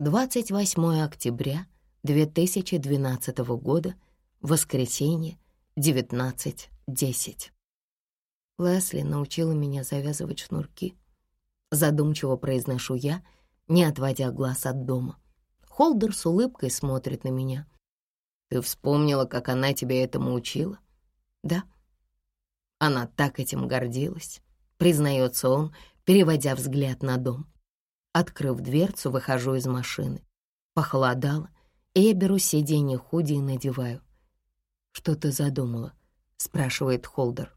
28 октября 2012 года, воскресенье, 19.10. Лесли научила меня завязывать шнурки. Задумчиво произношу я, не отводя глаз от дома. Холдер с улыбкой смотрит на меня. «Ты вспомнила, как она тебя этому учила?» «Да». Она так этим гордилась, признается он, переводя взгляд на дом. Открыв дверцу, выхожу из машины. Похолодало, и я беру сиденье худи и надеваю. «Что ты задумала?» — спрашивает Холдер.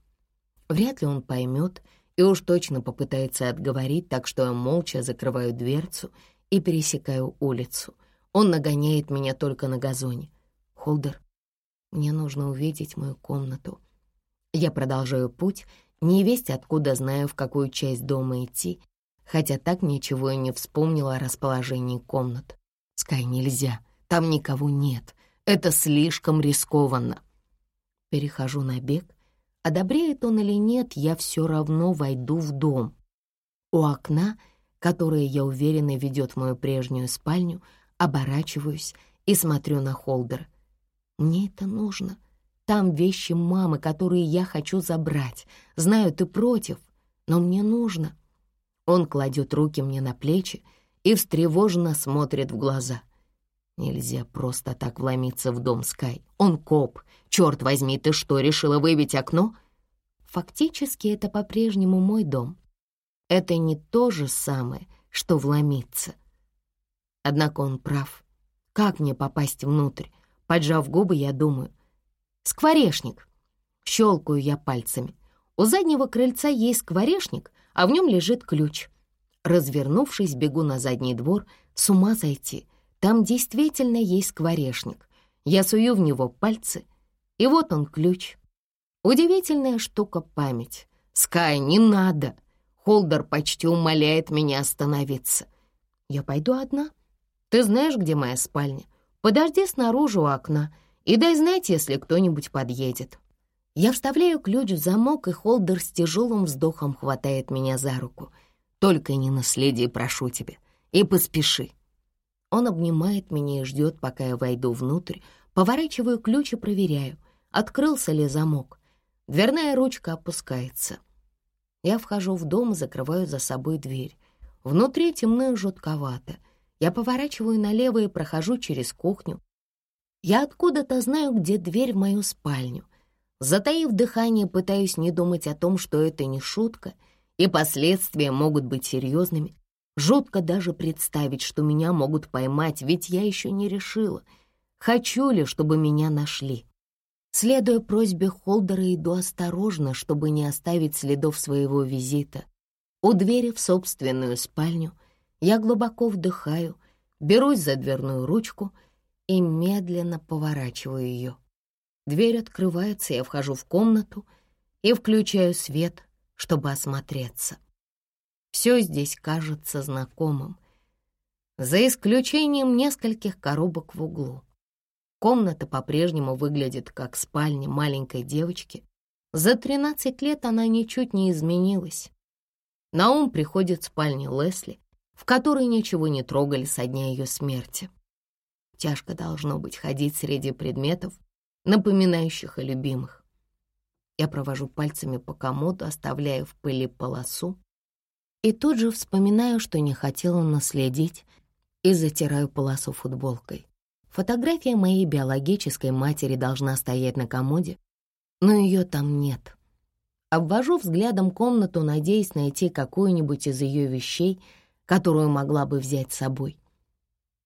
Вряд ли он поймет и уж точно попытается отговорить, так что я молча закрываю дверцу и пересекаю улицу. Он нагоняет меня только на газоне. «Холдер, мне нужно увидеть мою комнату». Я продолжаю путь, не весть откуда знаю, в какую часть дома идти, хотя так ничего и не вспомнила о расположении комнат. «Скай, нельзя, там никого нет, это слишком рискованно». Перехожу на бег. Одобряет он или нет, я все равно войду в дом. У окна, которое, я уверена, ведет мою прежнюю спальню, оборачиваюсь и смотрю на Холдер. Мне это нужно. Там вещи мамы, которые я хочу забрать. Знаю, ты против, но мне нужно. Он кладет руки мне на плечи и встревоженно смотрит в глаза. Нельзя просто так вломиться в дом Скай. Он коп. Черт возьми, ты что, решила выбить окно? Фактически это по-прежнему мой дом. Это не то же самое, что вломиться. Однако он прав. Как мне попасть внутрь? Поджав губы, я думаю. Скворечник. Щелкаю я пальцами. У заднего крыльца есть скворечник, а в нем лежит ключ. Развернувшись, бегу на задний двор, с ума зайти. Там действительно есть скворечник. Я сую в него пальцы, и вот он ключ. Удивительная штука память. «Скай, не надо!» Холдер почти умоляет меня остановиться. «Я пойду одна. Ты знаешь, где моя спальня? Подожди снаружи у окна и дай знать, если кто-нибудь подъедет». Я вставляю ключ в замок, и Холдер с тяжелым вздохом хватает меня за руку. «Только не наследи, прошу тебя, и поспеши». Он обнимает меня и ждет, пока я войду внутрь, поворачиваю ключ и проверяю, открылся ли замок. Дверная ручка опускается. Я вхожу в дом и закрываю за собой дверь. Внутри темно и жутковато. Я поворачиваю налево и прохожу через кухню. Я откуда-то знаю, где дверь в мою спальню. Затаив дыхание, пытаюсь не думать о том, что это не шутка, и последствия могут быть серьезными. Жутко даже представить, что меня могут поймать, ведь я еще не решила, хочу ли, чтобы меня нашли. Следуя просьбе Холдера, иду осторожно, чтобы не оставить следов своего визита. У двери в собственную спальню я глубоко вдыхаю, берусь за дверную ручку и медленно поворачиваю ее. Дверь открывается, я вхожу в комнату и включаю свет, чтобы осмотреться. Все здесь кажется знакомым, за исключением нескольких коробок в углу. Комната по-прежнему выглядит как спальня маленькой девочки. За 13 лет она ничуть не изменилась. На ум приходит спальня Лесли, в которой ничего не трогали со дня ее смерти. Тяжко должно быть ходить среди предметов, напоминающих о любимых. Я провожу пальцами по комоду, оставляя в пыли полосу, и тут же вспоминаю, что не хотела наследить, и затираю полосу футболкой. Фотография моей биологической матери должна стоять на комоде, но ее там нет. Обвожу взглядом комнату, надеясь найти какую-нибудь из ее вещей, которую могла бы взять с собой.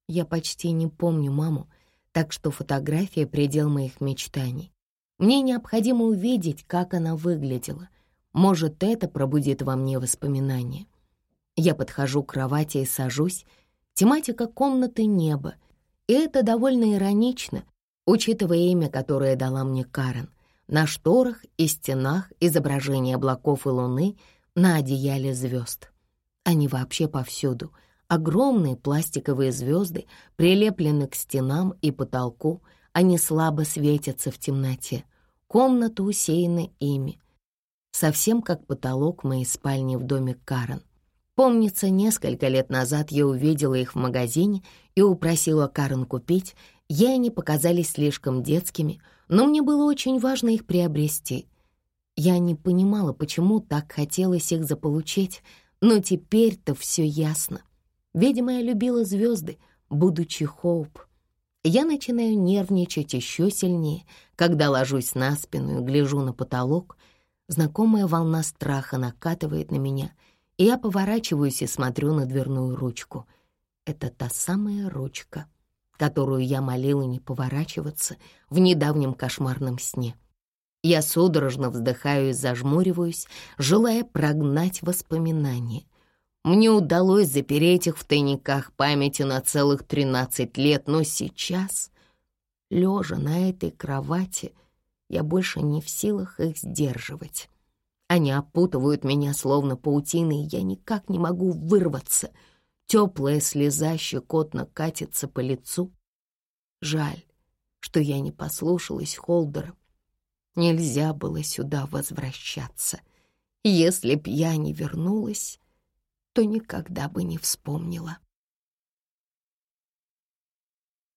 Я почти не помню маму, так что фотография — предел моих мечтаний. Мне необходимо увидеть, как она выглядела. Может, это пробудит во мне воспоминания. Я подхожу к кровати и сажусь. Тематика комнаты — небо. И это довольно иронично, учитывая имя, которое дала мне Карен. На шторах и стенах изображения облаков и луны, на одеяле звезд. Они вообще повсюду — Огромные пластиковые звезды прилеплены к стенам и потолку, они слабо светятся в темноте. Комната усеяна ими, совсем как потолок моей спальни в доме Карен. Помнится, несколько лет назад я увидела их в магазине и упросила Карен купить. Ей они показались слишком детскими, но мне было очень важно их приобрести. Я не понимала, почему так хотелось их заполучить, но теперь-то все ясно. Видимо, я любила звезды, будучи Хоуп. Я начинаю нервничать еще сильнее, когда ложусь на спину и гляжу на потолок. Знакомая волна страха накатывает на меня — и я поворачиваюсь и смотрю на дверную ручку. Это та самая ручка, которую я молила не поворачиваться в недавнем кошмарном сне. Я судорожно вздыхаю и зажмуриваюсь, желая прогнать воспоминания. Мне удалось запереть их в тайниках памяти на целых тринадцать лет, но сейчас, лежа на этой кровати, я больше не в силах их сдерживать. Они опутывают меня словно паутины, и я никак не могу вырваться. Теплая слеза щекотно катится по лицу. Жаль, что я не послушалась Холдера. Нельзя было сюда возвращаться. Если б я не вернулась, то никогда бы не вспомнила.